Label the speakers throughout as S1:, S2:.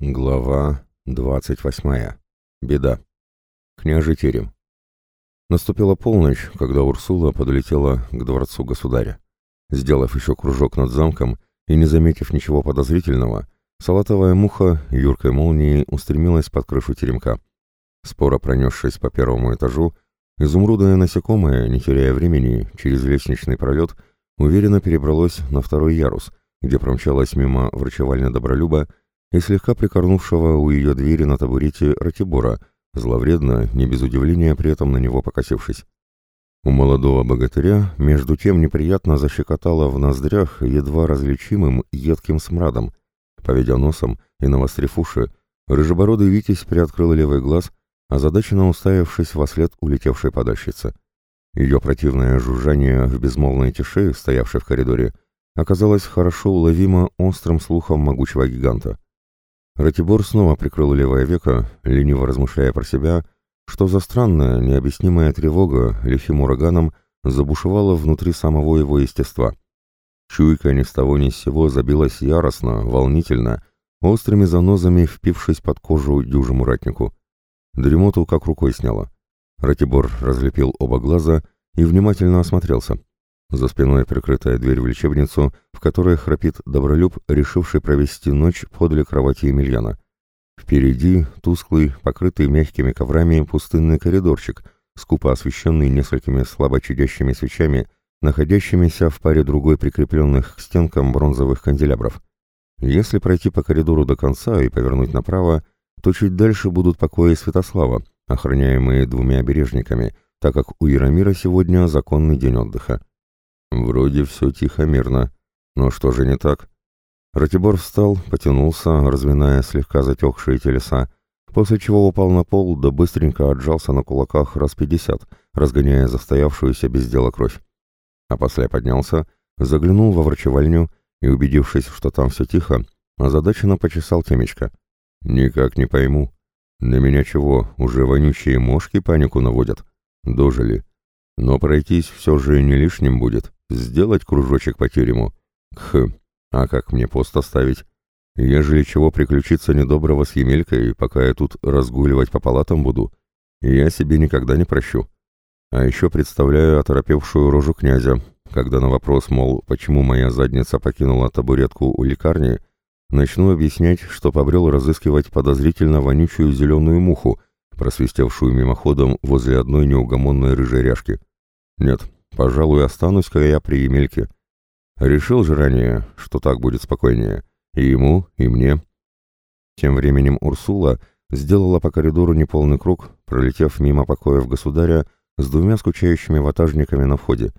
S1: Глава двадцать восьмая. Беда. Княжий терем. Наступила полночь, когда Урсула подлетела к дворцу государя. Сделав еще кружок над замком и не заметив ничего подозрительного, салатовая муха юркой молнией устремилась под крышу теремка. Споро пронесшись по первому этажу, изумрудное насекомое, не теряя времени, через лестничный пролет, уверенно перебралось на второй ярус, где промчалась мимо врачевальня Добролюба и слегка прикорнувшего у ее двери на табурете Ратибора, зловредно, не без удивления при этом на него покосившись. У молодого богатыря, между тем, неприятно защекотало в ноздрях едва различимым едким смрадом. Поведя носом и навострив уши, рыжебородый Витязь приоткрыл левый глаз, озадаченно уставившись во след улетевшей подальщицы. Ее противное жужжание в безмолвной тиши, стоявшей в коридоре, оказалось хорошо уловимо острым слухом могучего гиганта. Ратибор снова прикрыл левое веко, лениво размышляя про себя, что за странная, необъяснимая тревога лихим ураганом забушевала внутри самого его естества. Чуйка ни с того ни с сего забилась яростно, волнительно, острыми занозами впившись под кожу дюжему ратнику. Дремоту как рукой сняло. Ратибор разлепил оба глаза и внимательно осмотрелся. За спиной прикрытая дверь в лечебницу, в которой храпит Добролюб, решивший провести ночь подле кровати Емельяна. Впереди тусклый, покрытый мягкими коврами пустынный коридорчик, скупо освещенный несколькими слабо чудящими свечами, находящимися в паре другой прикрепленных к стенкам бронзовых канделябров. Если пройти по коридору до конца и повернуть направо, то чуть дальше будут покои Святослава, охраняемые двумя обережниками, так как у Яромира сегодня законный день отдыха. Вроде все тихо-мирно. Но что же не так? Ратибор встал, потянулся, разминая слегка затекшие телеса, после чего упал на пол, да быстренько отжался на кулаках раз пятьдесят, разгоняя застоявшуюся без дела кровь. А после поднялся, заглянул во врачевальню и, убедившись, что там все тихо, озадаченно почесал темечко. «Никак не пойму. На меня чего, уже вонючие мошки панику наводят? Дожили. Но пройтись все же не лишним будет. Сделать кружочек по терему? Кх, а как мне пост оставить? Ежели чего приключиться недоброго с Емелькой, пока я тут разгуливать по палатам буду, я себе никогда не прощу. А еще представляю оторопевшую рожу князя, когда на вопрос, мол, почему моя задница покинула табуретку у лекарни, начну объяснять, что побрел разыскивать подозрительно вонючую зеленую муху, просвистевшую мимоходом возле одной неугомонной рыжей ряжки. Нет, Пожалуй, останусь-ка я при Емельке. Решил же ранее, что так будет спокойнее. И ему, и мне. Тем временем Урсула сделала по коридору неполный круг, пролетев мимо покоев государя с двумя скучающими ватажниками на входе,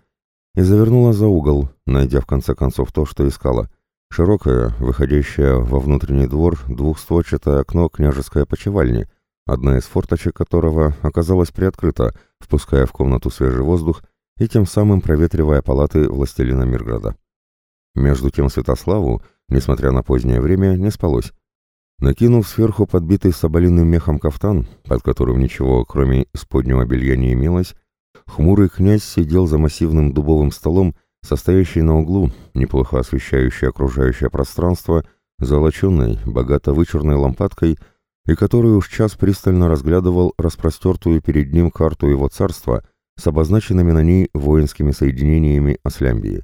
S1: и завернула за угол, найдя в конце концов то, что искала. Широкое, выходящее во внутренний двор двухстворчатое окно княжеской опочивальни, одна из форточек которого оказалась приоткрыта, впуская в комнату свежий воздух и тем самым проветривая палаты властелина Мирграда. Между тем Святославу, несмотря на позднее время, не спалось. Накинув сверху подбитый соболиным мехом кафтан, под которым ничего, кроме исподнего белья, не имелось, хмурый князь сидел за массивным дубовым столом, состоящий на углу, неплохо освещающий окружающее пространство, золоченной, богато вычурной лампадкой, и который уж час пристально разглядывал распростертую перед ним карту его царства — с обозначенными на ней воинскими соединениями Аслямбии.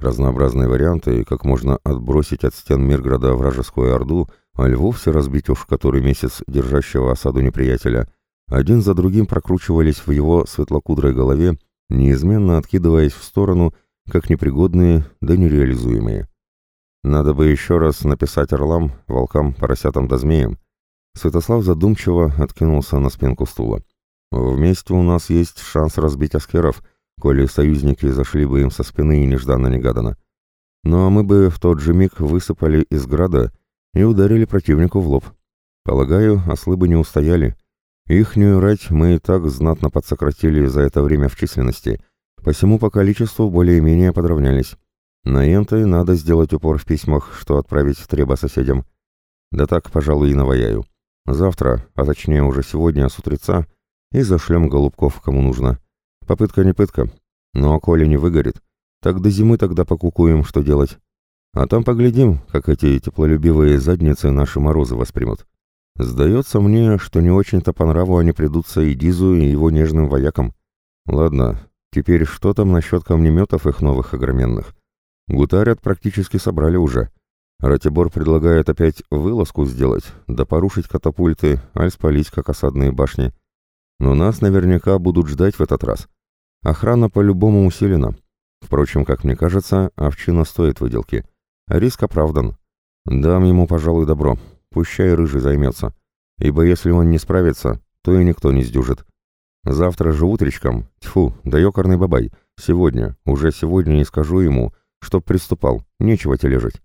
S1: Разнообразные варианты, как можно отбросить от стен Мирграда вражескую орду, а вовсе разбить уж который месяц держащего осаду неприятеля, один за другим прокручивались в его светлокудрой голове, неизменно откидываясь в сторону, как непригодные да нереализуемые. Надо бы еще раз написать орлам, волкам, поросятам да змеям. Святослав задумчиво откинулся на спинку стула. Вместе у нас есть шанс разбить аскеров, коли союзники зашли бы им со спины нежданно-негаданно. Ну а мы бы в тот же миг высыпали из града и ударили противнику в лоб. Полагаю, ослы бы не устояли. Ихнюю рать мы и так знатно подсократили за это время в численности, посему по количеству более-менее подравнялись. На Энтой надо сделать упор в письмах, что отправить треба соседям. Да так, пожалуй, и наваяю. Завтра, а точнее уже сегодня с утреца, и зашлем голубков кому нужно. Попытка не пытка. А коли не выгорит, так до зимы тогда покукуем, что делать. А там поглядим, как эти теплолюбивые задницы наши морозы воспримут. Сдается мне, что не очень-то по нраву они придутся и Дизу, и его нежным воякам. Ладно, теперь что там насчет камнеметов их новых огроменных? Гутарят практически собрали уже. Ратибор предлагает опять вылазку сделать, да порушить катапульты, аль спалить, как осадные башни. Но нас наверняка будут ждать в этот раз. Охрана по-любому усилена. Впрочем, как мне кажется, овчина стоит выделки. Риск оправдан. Дам ему, пожалуй, добро. Пущай рыжий займется. Ибо если он не справится, то и никто не сдюжит. Завтра же утречком, тьфу, да ёкарный бабай, сегодня, уже сегодня не скажу ему, чтоб приступал, нечего тележить.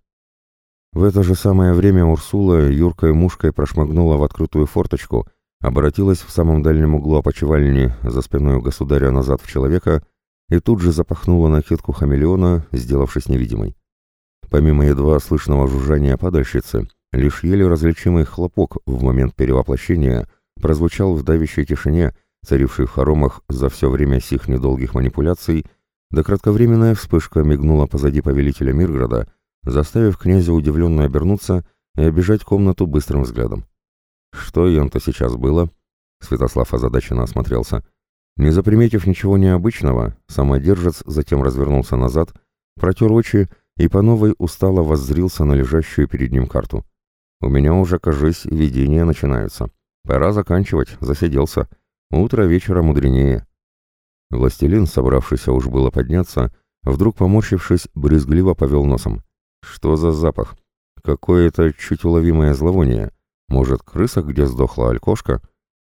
S1: В это же самое время Урсула юркой мушкой прошмыгнула в открытую форточку, обратилась в самом дальнем углу опочивальни за спиной государя назад в человека и тут же запахнула накидку хамелеона, сделавшись невидимой. Помимо едва слышного жужжания падальщицы, лишь еле различимый хлопок в момент перевоплощения прозвучал в давящей тишине, царившей в хоромах за все время сих недолгих манипуляций, да кратковременная вспышка мигнула позади повелителя Мирграда, заставив князя удивленно обернуться и обижать комнату быстрым взглядом. Что ем-то сейчас было? Святослав озадаченно осмотрелся. Не заприметив ничего необычного, самодержец затем развернулся назад, протер очи и по новой устало воззрился на лежащую перед ним карту. «У меня уже, кажись, видения начинаются. Пора заканчивать, засиделся. Утро вечера мудренее». Властелин, собравшийся уж было подняться, вдруг, поморщившись, брезгливо повел носом. «Что за запах? Какое-то чуть уловимое зловоние. Может, крыса где сдохла, аль кошка?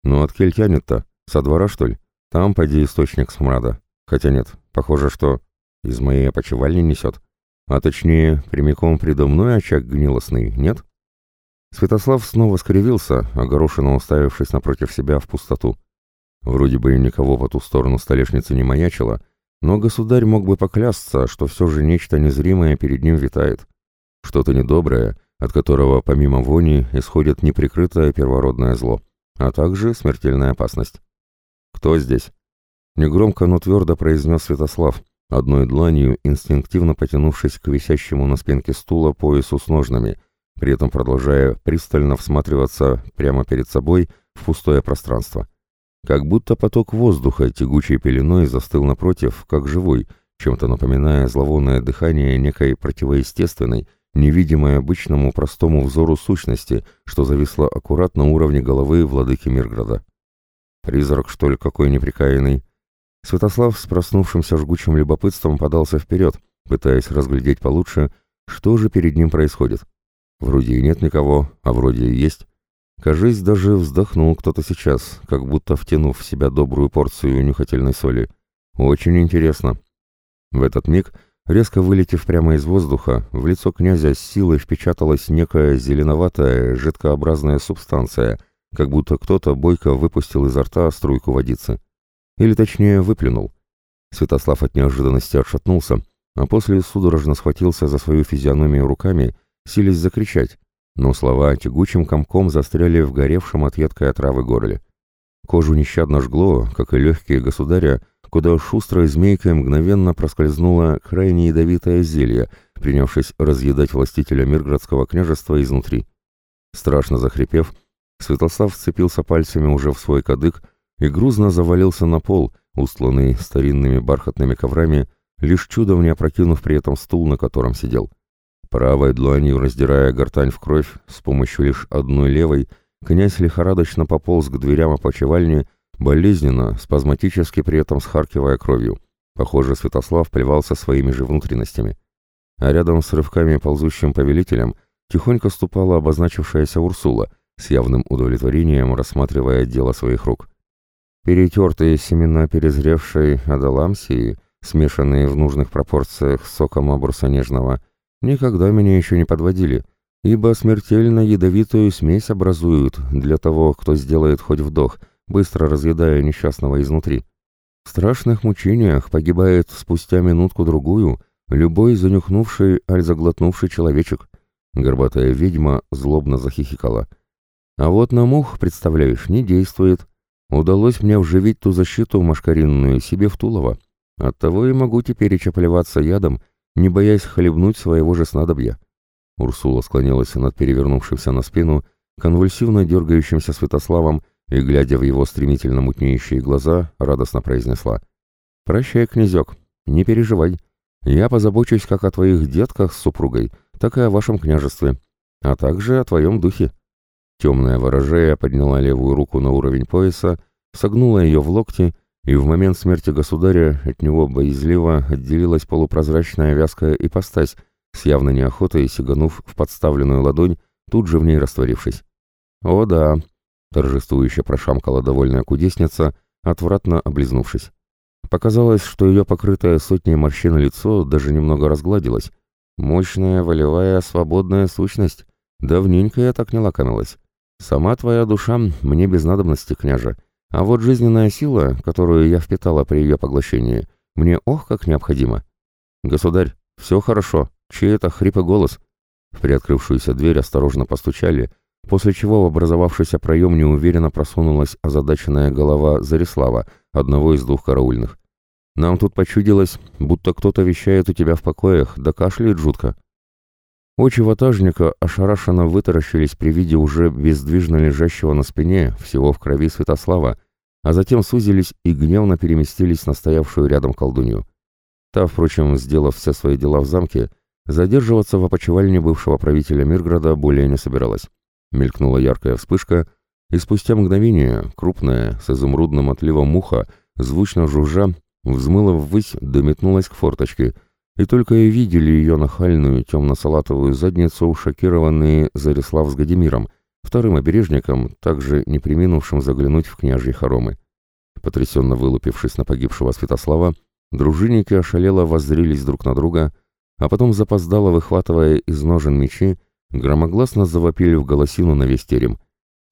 S1: Ну, от кель тянет-то? Со двора, что ли? Там, поди, источник смрада. Хотя нет, похоже, что из моей опочивальни несет. А точнее, прямиком предо мной очаг гнилостный, нет? Святослав снова скривился, огорошенно уставившись напротив себя в пустоту. Вроде бы никого по ту сторону столешницы не маячило, но государь мог бы поклясться, что все же нечто незримое перед ним витает. Что-то недоброе, от которого помимо вони исходит неприкрытое первородное зло, а также смертельная опасность. «Кто здесь?» Негромко, но твердо произнес Святослав, одной дланью инстинктивно потянувшись к висящему на спинке стула поясу с ножнами, при этом продолжая пристально всматриваться прямо перед собой в пустое пространство. Как будто поток воздуха тягучей пеленой застыл напротив, как живой, чем-то напоминая зловонное дыхание некой противоестественной, невидимой обычному простому взору сущности, что зависло аккуратно на уровне головы владыки Мирграда. Призрак, что ли, какой неприкаянный? Святослав с проснувшимся жгучим любопытством подался вперед, пытаясь разглядеть получше, что же перед ним происходит. Вроде и нет никого, а вроде и есть. Кажись, даже вздохнул кто-то сейчас, как будто втянув в себя добрую порцию нюхательной соли. Очень интересно. В этот миг Резко вылетев прямо из воздуха, в лицо князя с силой впечаталась некая зеленоватая, жидкообразная субстанция, как будто кто-то бойко выпустил изо рта струйку водицы. Или точнее, выплюнул. Святослав от неожиданности отшатнулся, а после судорожно схватился за свою физиономию руками, силясь закричать, но слова тягучим комком застряли в горевшем от едкой отравы горле. Кожу нещадно жгло, как и легкие государя, куда шустрой змейкой мгновенно проскользнуло крайне ядовитое зелье, принявшись разъедать властителя Мирградского княжества изнутри. Страшно захрипев, Святослав вцепился пальцами уже в свой кадык и грузно завалился на пол, устланный старинными бархатными коврами, лишь чудом не опрокинув при этом стул, на котором сидел. Правой дланью раздирая гортань в кровь, с помощью лишь одной левой, князь лихорадочно пополз к дверям опочивальни, болезненно, спазматически при этом схаркивая кровью. Похоже, Святослав плевался своими же внутренностями. А рядом с рывками ползущим повелителем тихонько ступала обозначившаяся Урсула, с явным удовлетворением рассматривая дело своих рук. Перетертые семена перезревшей адаламсии, смешанные в нужных пропорциях с соком абурса нежного, никогда меня еще не подводили, ибо смертельно ядовитую смесь образуют для того, кто сделает хоть вдох — быстро разъедая несчастного изнутри. В страшных мучениях погибает спустя минутку-другую любой занюхнувший, аль заглотнувший человечек. Горбатая ведьма злобно захихикала. А вот на мух, представляешь, не действует. Удалось мне вживить ту защиту машкаринную себе в Тулово. Оттого и могу теперь и чаплеваться ядом, не боясь хлебнуть своего же снадобья. Урсула склонилась над перевернувшимся на спину, конвульсивно дергающимся Святославом, и, глядя в его стремительно мутнеющие глаза, радостно произнесла. «Прощай, князек, не переживай. Я позабочусь как о твоих детках с супругой, так и о вашем княжестве, а также о твоем духе». Темная ворожея подняла левую руку на уровень пояса, согнула ее в локти, и в момент смерти государя от него боязливо отделилась полупрозрачная вязкая ипостась, с явной неохотой сиганув в подставленную ладонь, тут же в ней растворившись. «О да», — торжествующе прошамкала довольная кудесница, отвратно облизнувшись. Показалось, что ее покрытое сотней морщин лицо даже немного разгладилось. Мощная, волевая, свободная сущность. Давненько я так не лакомилась. Сама твоя душа мне без надобности, княже. А вот жизненная сила, которую я впитала при ее поглощении, мне ох как необходима. Государь, все хорошо. Чей это хрипый голос? В приоткрывшуюся дверь осторожно постучали, после чего в образовавшийся проем неуверенно просунулась озадаченная голова Зарислава, одного из двух караульных. «Нам тут почудилось, будто кто-то вещает у тебя в покоях, да кашляет жутко». Очи ватажника ошарашенно вытаращились при виде уже бездвижно лежащего на спине, всего в крови Святослава, а затем сузились и гневно переместились на стоявшую рядом колдунью. Та, впрочем, сделав все свои дела в замке, задерживаться в опочивальне бывшего правителя Мирграда более не собиралась. Мелькнула яркая вспышка, и спустя мгновение крупная, с изумрудным отливом муха, звучно жужжа, взмыла ввысь, дометнулась к форточке, и только и видели ее нахальную темно-салатовую задницу шокированные Зарислав с Гадимиром, вторым обережником, также не приминувшим заглянуть в княжьи хоромы. Потрясенно вылупившись на погибшего Святослава, дружинники ошалело воззрились друг на друга, а потом запоздало, выхватывая из ножен мечи, громогласно завопили в голосину на весь терем.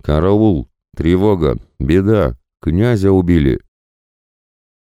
S1: «Караул! Тревога! Беда! Князя убили!